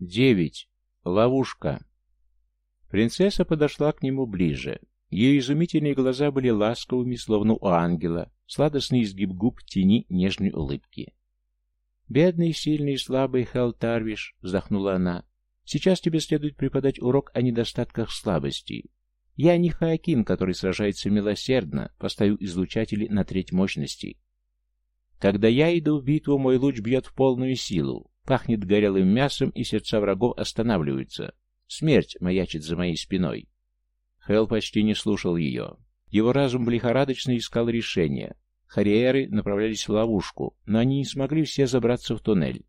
Девять. Ловушка. Принцесса подошла к нему ближе. Ее изумительные глаза были ласковыми, словно у ангела, сладостный изгиб губ тени нежной улыбки. «Бедный, сильный и слабый Хелл Тарвиш», — вздохнула она, — «сейчас тебе следует преподать урок о недостатках слабости. Я не Хаакин, который сражается милосердно, поставив излучатели на треть мощности. Когда я иду в битву, мой луч бьет в полную силу, пахнет горелым мясом, и сердца врагов останавливаются. Смерть маячит за моей спиной. Хелл почти не слушал ее. Его разум лихорадочно искал решения. Харьеры направлялись в ловушку, но они не смогли все забраться в туннель.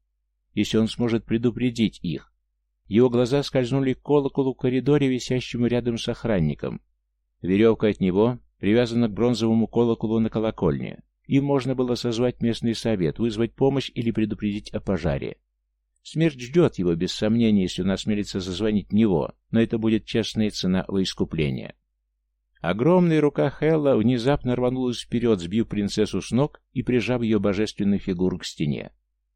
Если он сможет предупредить их. Его глаза скользнули к колоколу в коридоре, висящему рядом с охранником. Веревка от него привязана к бронзовому колоколу на колокольне. Им можно было созвать местный совет, вызвать помощь или предупредить о пожаре. Смерть ждет его, без сомнения, если он осмелится зазвонить в него, но это будет честная цена во искупление. Огромная рука Хелла внезапно рванулась вперед, сбив принцессу с ног и прижав ее божественную фигуру к стене.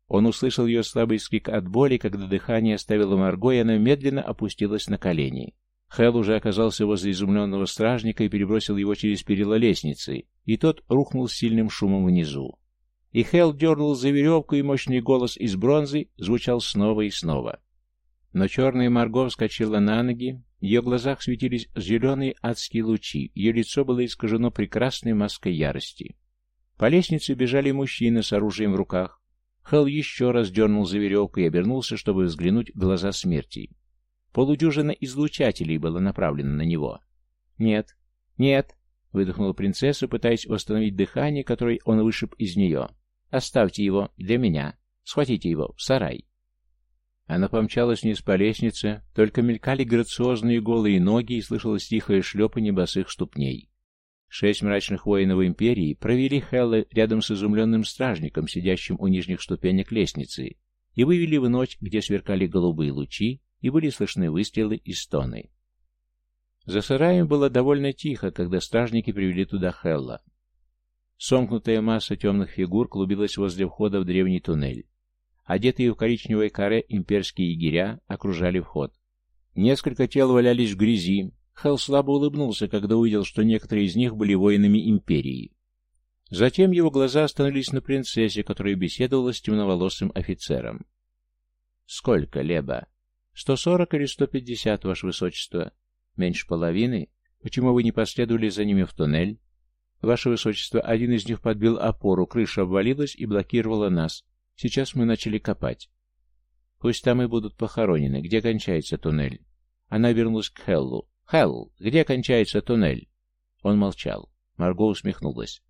Он услышал ее слабый скрик от боли, когда дыхание оставило Марго, и она медленно опустилась на колени. Хелл уже оказался возле изумленного стражника и перебросил его через перила лестницы, и тот рухнул с сильным шумом внизу. И Хелл дернул за веревку, и мощный голос из бронзы звучал снова и снова. Но черная Марго вскочила на ноги, в ее глазах светились зеленые адские лучи, ее лицо было искажено прекрасной маской ярости. По лестнице бежали мужчины с оружием в руках. Хелл еще раз дернул за веревку и обернулся, чтобы взглянуть в глаза смерти. Полудюжина излучателей было направлено на него. «Нет, нет!» — выдохнула принцесса, пытаясь восстановить дыхание, которое он вышиб из нее. «Оставьте его для меня. Схватите его в сарай». Она помчалась вниз по лестнице, только мелькали грациозные голые ноги и слышалось тихое шлепанье босых ступней. Шесть мрачных воинов Империи провели Хелла рядом с изумленным стражником, сидящим у нижних ступенек лестницы, и вывели в ночь, где сверкали голубые лучи, и были слышны выстрелы и стоны. За сараем было довольно тихо, когда стражники привели туда Хелла. Сомкнутая масса темных фигур клубилась возле входа в древний туннель. Одетые в коричневое каре имперские егеря окружали вход. Несколько тел валялись в грязи. Хелл слабо улыбнулся, когда увидел, что некоторые из них были воинами империи. Затем его глаза остановились на принцессе, которая беседовала с темноволосым офицером. «Сколько, Леба?» «Сто сорок или сто пятьдесят, ваше высочество?» «Меньше половины? Почему вы не последовали за ними в туннель?» «Ваше высочество, один из них подбил опору, крыша обвалилась и блокировала нас. Сейчас мы начали копать». «Пусть там и будут похоронены. Где кончается туннель?» Она вернулась к Хеллу. «Хелл, где кончается туннель?» Он молчал. Марго усмехнулась.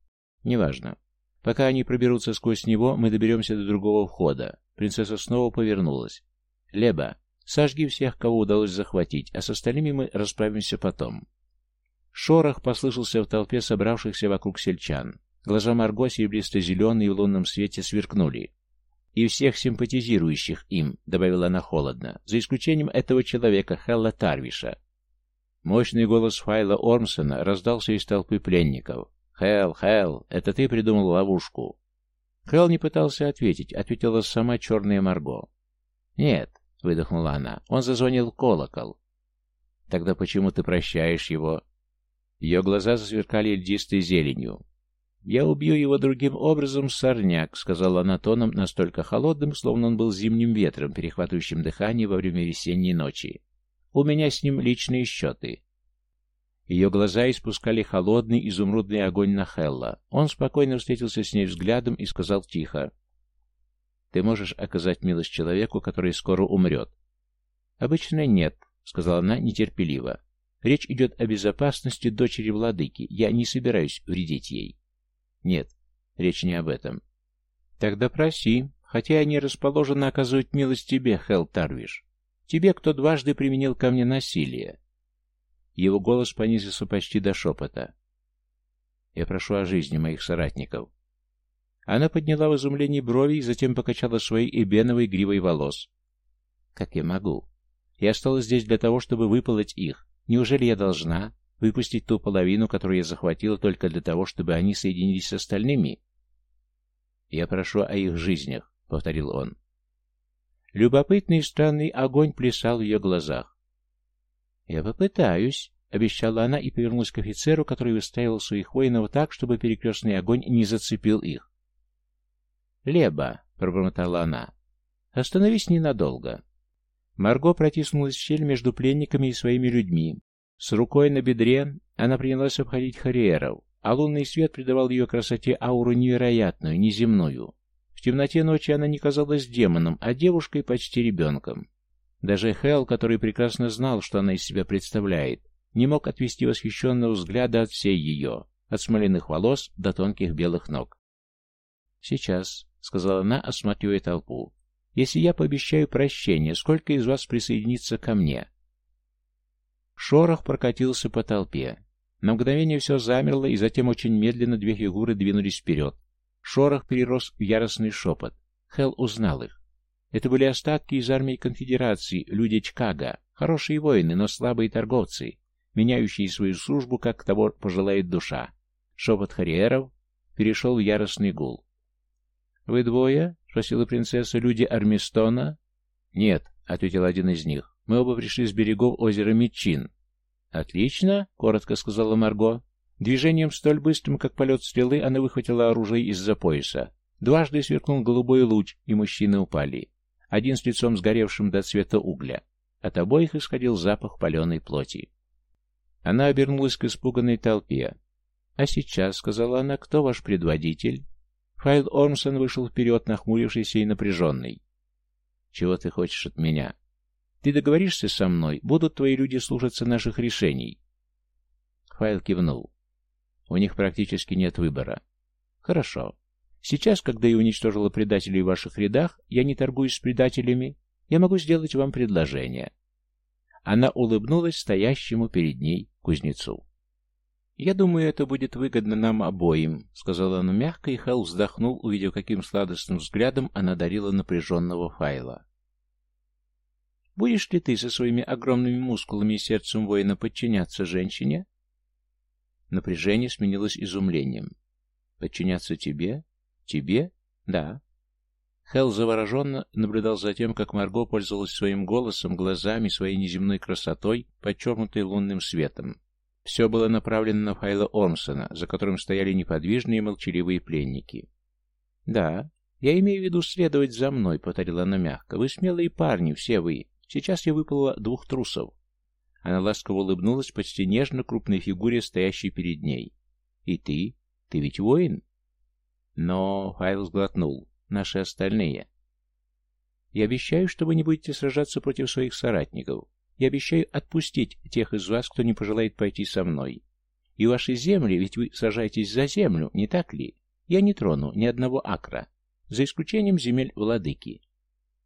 «Неважно. Пока они проберутся сквозь него, мы доберемся до другого входа». Принцесса снова повернулась. «Леба, Сожги всех, кого удалось захватить, а с остальными мы расправимся потом. Шорох послышался в толпе собравшихся вокруг сельчан. Глаза Марго серебристо-зеленые в лунном свете сверкнули. «И всех симпатизирующих им», — добавила она холодно, — «за исключением этого человека, Хелла Тарвиша». Мощный голос Файла Ормсона раздался из толпы пленников. «Хелл, Хелл, это ты придумал ловушку?» Хелл не пытался ответить, ответила сама черная Марго. «Нет, — выдохнула она. «Он зазвонил колокол». «Тогда почему ты прощаешь его?» Ее глаза засверкали льдистой зеленью. «Я убью его другим образом, сорняк», — сказала она тоном настолько холодным, словно он был зимним ветром, перехватывающим дыхание во время весенней ночи. «У меня с ним личные счеты». Ее глаза испускали холодный изумрудный огонь на Хелла. Он спокойно встретился с ней взглядом и сказал тихо. Ты можешь оказать милость человеку, который скоро умрет. Обычно нет, сказала она нетерпеливо. Речь идет о безопасности дочери владыки. Я не собираюсь вредить ей. Нет, речь не об этом. Тогда проси, хотя я не расположена оказывать милость тебе, Хел Тарвиш. Тебе, кто дважды применил ко мне насилие. Его голос понизился почти до шепота. Я прошу о жизни моих соратников. Она подняла в изумлении брови и затем покачала своей эбеновой гривой волос. «Как я могу? Я осталась здесь для того, чтобы выполоть их. Неужели я должна выпустить ту половину, которую я захватила только для того, чтобы они соединились с остальными?» «Я прошу о их жизнях», — повторил он. Любопытный и странный огонь плясал в ее глазах. «Я попытаюсь», — обещала она и повернулась к офицеру, который выставил своих воинов так, чтобы перекрестный огонь не зацепил их. «Леба», — пробормотала она, — «остановись ненадолго». Марго протиснулась в щель между пленниками и своими людьми. С рукой на бедре она принялась обходить харьеров, а лунный свет придавал ее красоте ауру невероятную, неземную. В темноте ночи она не казалась демоном, а девушкой почти ребенком. Даже Хелл, который прекрасно знал, что она из себя представляет, не мог отвести восхищенного взгляда от всей ее, от смоляных волос до тонких белых ног. «Сейчас», — сказала она, осматривая толпу, — «если я пообещаю прощение, сколько из вас присоединится ко мне?» Шорох прокатился по толпе. На мгновение все замерло, и затем очень медленно две фигуры двинулись вперед. Шорох перерос в яростный шепот. Хелл узнал их. Это были остатки из армии конфедерации, люди Чкага, хорошие воины, но слабые торговцы, меняющие свою службу, как того пожелает душа. Шепот Хариеров перешел в яростный гул. «Вы двое?» — спросила принцесса. «Люди Армистона?» «Нет», — ответил один из них. «Мы оба пришли с берегов озера Мичин. «Отлично», — коротко сказала Марго. Движением столь быстрым, как полет стрелы, она выхватила оружие из-за пояса. Дважды сверкнул голубой луч, и мужчины упали. Один с лицом сгоревшим до цвета угля. От обоих исходил запах паленой плоти. Она обернулась к испуганной толпе. «А сейчас», — сказала она, — «кто ваш предводитель?» Файл Ормсон вышел вперед, нахмурившийся и напряженный. «Чего ты хочешь от меня?» Ты договоришься со мной, будут твои люди слушаться наших решений. Файл кивнул. У них практически нет выбора. Хорошо. Сейчас, когда я уничтожила предателей в ваших рядах, я не торгуюсь с предателями, я могу сделать вам предложение. Она улыбнулась стоящему перед ней кузнецу. «Я думаю, это будет выгодно нам обоим», — сказала она мягко, и Хелл вздохнул, увидев, каким сладостным взглядом она дарила напряженного файла. Будешь ли ты со своими огромными мускулами и сердцем воина подчиняться женщине? Напряжение сменилось изумлением. Подчиняться тебе? Тебе? Да. Хелл завороженно наблюдал за тем, как Марго пользовалась своим голосом, глазами, своей неземной красотой, подчеркнутой лунным светом. Все было направлено на Файла Ормсона, за которым стояли неподвижные молчаливые пленники. «Да, я имею в виду следовать за мной», — повторила она мягко. «Вы смелые парни, все вы. Сейчас я выпала двух трусов. Она ласково улыбнулась почти нежно крупной фигуре, стоящей перед ней. «И ты? Ты ведь воин?» Но Файл сглотнул. «Наши остальные». «Я обещаю, что вы не будете сражаться против своих соратников. Я обещаю отпустить тех из вас, кто не пожелает пойти со мной. И ваши земли, ведь вы сражаетесь за землю, не так ли? Я не трону ни одного акра, за исключением земель владыки».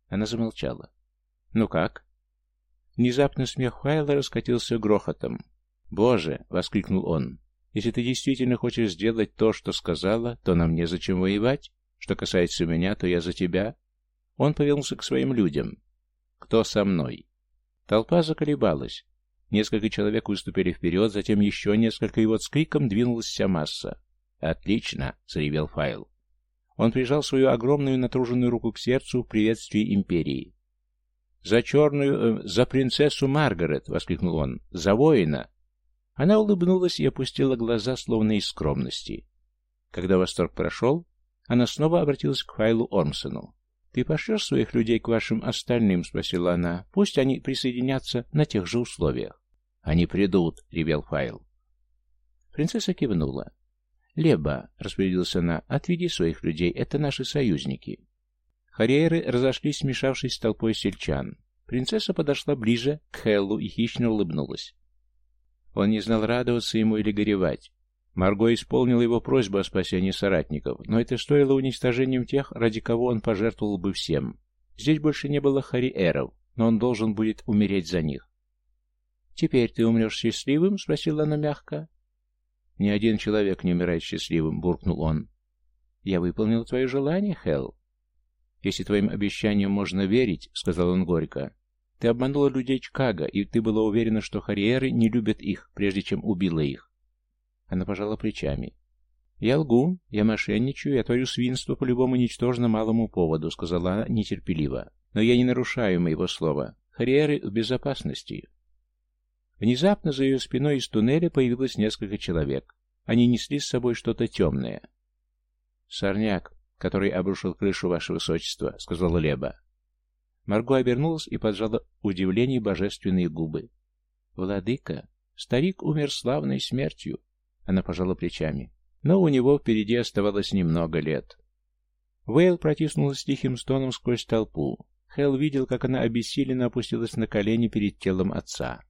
Она замолчала. «Ну как?» Внезапно смех Файла раскатился грохотом. «Боже!» — воскликнул он. «Если ты действительно хочешь сделать то, что сказала, то нам незачем воевать. Что касается меня, то я за тебя». Он повернулся к своим людям. «Кто со мной?» Толпа заколебалась. Несколько человек выступили вперед, затем еще несколько, и вот с криком двинулась вся масса. «Отлично!» — заревел Файл. Он прижал свою огромную натруженную руку к сердцу в приветствии империи. «За черную... Э, за принцессу Маргарет!» — воскликнул он. «За воина!» Она улыбнулась и опустила глаза, словно из скромности. Когда восторг прошел, она снова обратилась к Файлу Ормсону. «Ты пошлешь своих людей к вашим остальным?» — спросила она. «Пусть они присоединятся на тех же условиях». «Они придут», — ревел Файл. Принцесса кивнула. «Леба», — распорядилась она, — «отведи своих людей, это наши союзники». Харьеры разошлись, смешавшись с толпой сельчан. Принцесса подошла ближе к Хеллу и хищно улыбнулась. Он не знал, радоваться ему или горевать. Марго исполнила его просьбу о спасении соратников, но это стоило уничтожением тех, ради кого он пожертвовал бы всем. Здесь больше не было Хариэров, но он должен будет умереть за них. «Теперь ты умрешь счастливым?» — спросила она мягко. «Ни один человек не умирает счастливым», — буркнул он. «Я выполнил твое желание, Хелл. «Если твоим обещаниям можно верить», — сказал он горько, — «ты обманула людей Чикаго, и ты была уверена, что харьеры не любят их, прежде чем убила их». Она пожала плечами. «Я лгу, я мошенничаю, я творю свинство по любому ничтожно малому поводу», — сказала она нетерпеливо. Но я не нарушаю моего слова. Харьеры в безопасности. Внезапно за ее спиной из туннеля появилось несколько человек. Они несли с собой что-то темное. «Сорняк, который обрушил крышу, ваше высочество», — сказала Леба. Марго обернулась и поджала удивление божественные губы. «Владыка, старик умер славной смертью», — она пожала плечами. Но у него впереди оставалось немного лет. Вейл протиснулась тихим стоном сквозь толпу. Хелл видел, как она обессиленно опустилась на колени перед телом отца.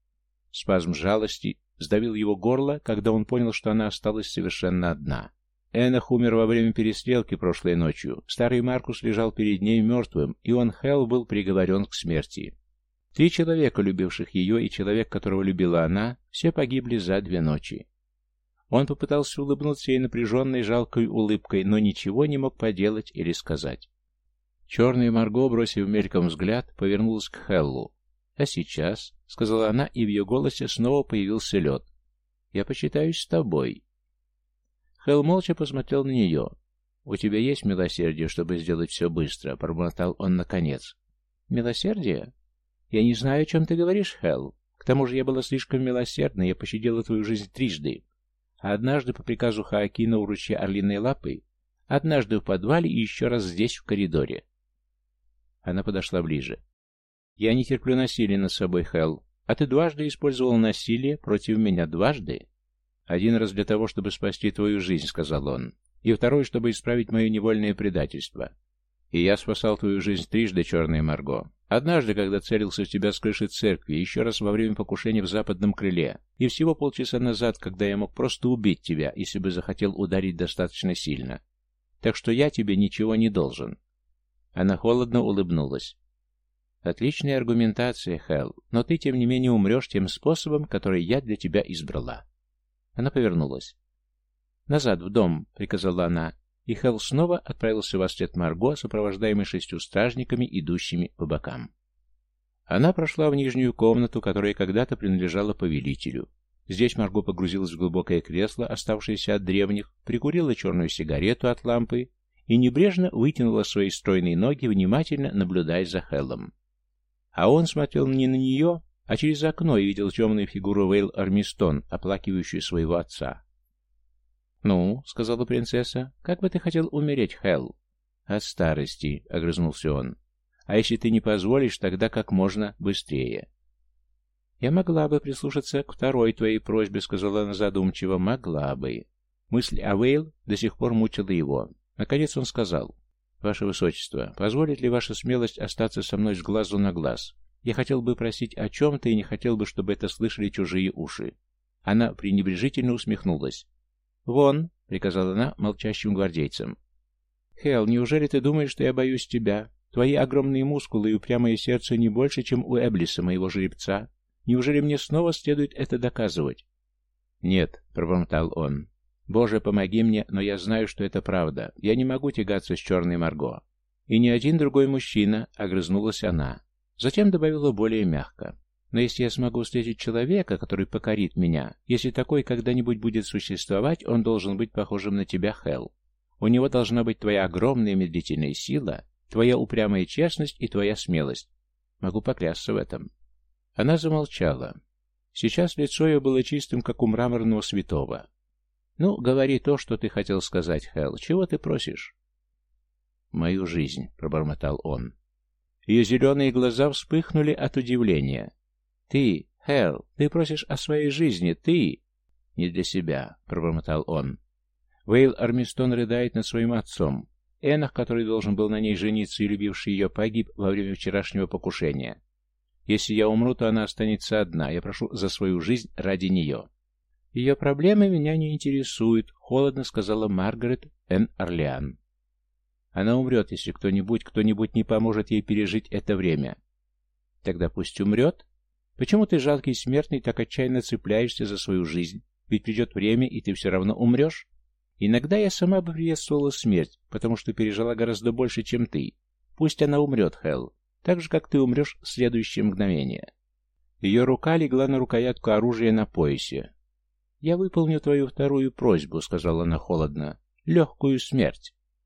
Спазм жалости сдавил его горло, когда он понял, что она осталась совершенно одна. Энах умер во время перестрелки прошлой ночью. Старый Маркус лежал перед ней мертвым, и он, Хелл, был приговорен к смерти. Три человека, любивших ее, и человек, которого любила она, все погибли за две ночи. Он попытался улыбнуться ей напряженной жалкой улыбкой, но ничего не мог поделать или сказать. Черная Марго, бросив мельком взгляд, повернулась к Хеллу. «А сейчас?» — сказала она, и в ее голосе снова появился лед. «Я почитаюсь с тобой». Хелл молча посмотрел на нее. «У тебя есть милосердие, чтобы сделать все быстро?» — пробормотал он наконец. «Милосердие? Я не знаю, о чем ты говоришь, Хелл. К тому же я была слишком милосердна, я пощадила твою жизнь трижды. Однажды по приказу Хаакина у ручья Орлиной Лапы, однажды в подвале и еще раз здесь, в коридоре. Она подошла ближе. «Я не терплю насилия над собой, Хелл. А ты дважды использовал насилие против меня дважды?» «Один раз для того, чтобы спасти твою жизнь», — сказал он. «И второй, чтобы исправить мое невольное предательство. И я спасал твою жизнь трижды, черная Марго. Однажды, когда целился в тебя с крыши церкви, еще раз во время покушения в западном крыле, и всего полчаса назад, когда я мог просто убить тебя, если бы захотел ударить достаточно сильно. Так что я тебе ничего не должен». Она холодно улыбнулась. «Отличная аргументация, Хелл, но ты, тем не менее, умрешь тем способом, который я для тебя избрала». Она повернулась. «Назад, в дом», — приказала она, и Хелл снова отправился во след Марго, сопровождаемый шестью стражниками, идущими по бокам. Она прошла в нижнюю комнату, которая когда-то принадлежала повелителю. Здесь Марго погрузилась в глубокое кресло, оставшееся от древних, прикурила черную сигарету от лампы и небрежно вытянула свои стройные ноги, внимательно наблюдая за Хеллом. А он смотрел не на нее, а через окно и видел темную фигуру Вейл Армистон, оплакивающую своего отца. «Ну», — сказала принцесса, — «как бы ты хотел умереть, Хелл?» «От старости», — огрызнулся он. «А если ты не позволишь, тогда как можно быстрее». «Я могла бы прислушаться к второй твоей просьбе», — сказала она задумчиво. «Могла бы». Мысль о Вейл до сих пор мучила его. Наконец он сказал. «Ваше Высочество, позволит ли ваша смелость остаться со мной с глазу на глаз? Я хотел бы просить о чем-то и не хотел бы, чтобы это слышали чужие уши». Она пренебрежительно усмехнулась. «Вон», — приказала она молчащим гвардейцам. «Хелл, неужели ты думаешь, что я боюсь тебя? Твои огромные мускулы и упрямое сердце не больше, чем у Эблиса, моего жеребца. Неужели мне снова следует это доказывать?» «Нет», — пробормотал он. «Боже, помоги мне, но я знаю, что это правда. Я не могу тягаться с черной Марго». И ни один другой мужчина, — огрызнулась она. Затем добавила более мягко. Но если я смогу встретить человека, который покорит меня, если такой когда-нибудь будет существовать, он должен быть похожим на тебя, Хелл. У него должна быть твоя огромная медлительная сила, твоя упрямая честность и твоя смелость. Могу поклясться в этом. Она замолчала. Сейчас лицо ее было чистым, как у мраморного святого. «Ну, говори то, что ты хотел сказать, Хелл. Чего ты просишь?» «Мою жизнь», — пробормотал он. Ее зеленые глаза вспыхнули от удивления. «Ты, Хелл, ты просишь о своей жизни, ты...» «Не для себя», — пробормотал он. Вейл Армистон рыдает над своим отцом. Энах, который должен был на ней жениться и любивший ее, погиб во время вчерашнего покушения. Если я умру, то она останется одна. Я прошу за свою жизнь ради нее. Ее проблемы меня не интересуют, холодно сказала Маргарет Н. Орлеан. Она умрет, если кто-нибудь, кто-нибудь не поможет ей пережить это время. Тогда пусть умрет, Почему ты, жалкий смертный, так отчаянно цепляешься за свою жизнь? Ведь придет время, и ты все равно умрешь. Иногда я сама бы приветствовала смерть, потому что пережила гораздо больше, чем ты. Пусть она умрет, Хелл, так же, как ты умрешь в следующее мгновение. Ее рука легла на рукоятку оружия на поясе. «Я выполню твою вторую просьбу», — сказала она холодно. «Легкую смерть».